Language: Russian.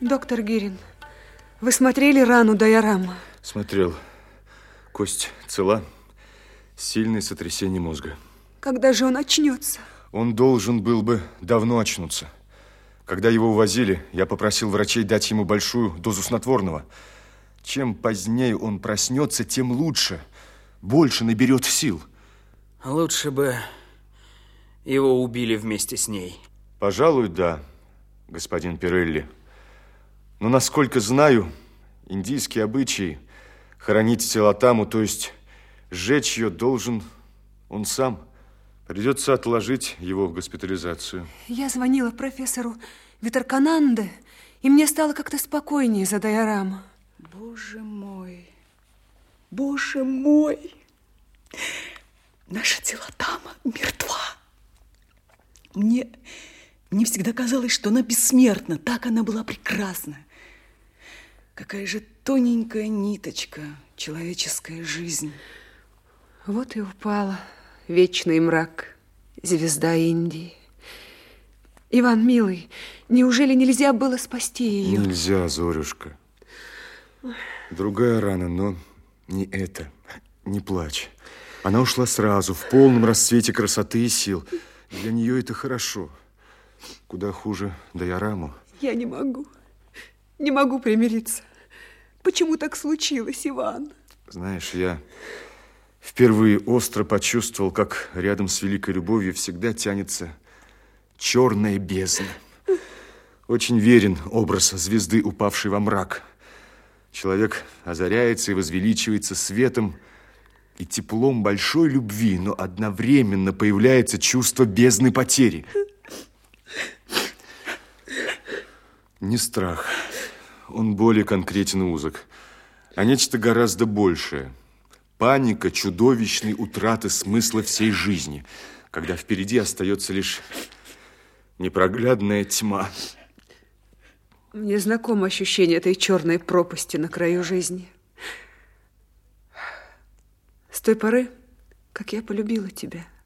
Доктор Гирин, вы смотрели рану Дайорама? Смотрел. Кость цела. Сильное сотрясение мозга. Когда же он очнется? Он должен был бы давно очнуться. Когда его увозили, я попросил врачей дать ему большую дозу снотворного. Чем позднее он проснется, тем лучше. Больше наберет сил. Лучше бы его убили вместе с ней. Пожалуй, да, господин Пирелли. Но, насколько знаю, индийские обычаи хоронить телотаму, то есть сжечь ее, должен он сам. Придется отложить его госпитализацию. Я звонила профессору Витаркананде, и мне стало как-то спокойнее за Дайорама. Боже мой, боже мой, наша телотама мертва. Мне, мне всегда казалось, что она бессмертна, так она была прекрасна. Какая же тоненькая ниточка, человеческая жизнь. Вот и упала вечный мрак, звезда Индии. Иван, милый, неужели нельзя было спасти ее? Нельзя, Зорюшка. Другая рана, но не эта. Не плачь. Она ушла сразу, в полном расцвете красоты и сил. Для нее это хорошо. Куда хуже Даяраму. Я не могу. Не могу примириться. Почему так случилось, Иван? Знаешь, я впервые остро почувствовал, как рядом с великой любовью всегда тянется черная бездна. Очень верен образ звезды, упавшей во мрак. Человек озаряется и возвеличивается светом и теплом большой любви, но одновременно появляется чувство бездны потери. Не страх он более конкретен и узок, а нечто гораздо большее. Паника чудовищной утраты смысла всей жизни, когда впереди остается лишь непроглядная тьма. Мне знакомо ощущение этой черной пропасти на краю жизни. С той поры, как я полюбила тебя –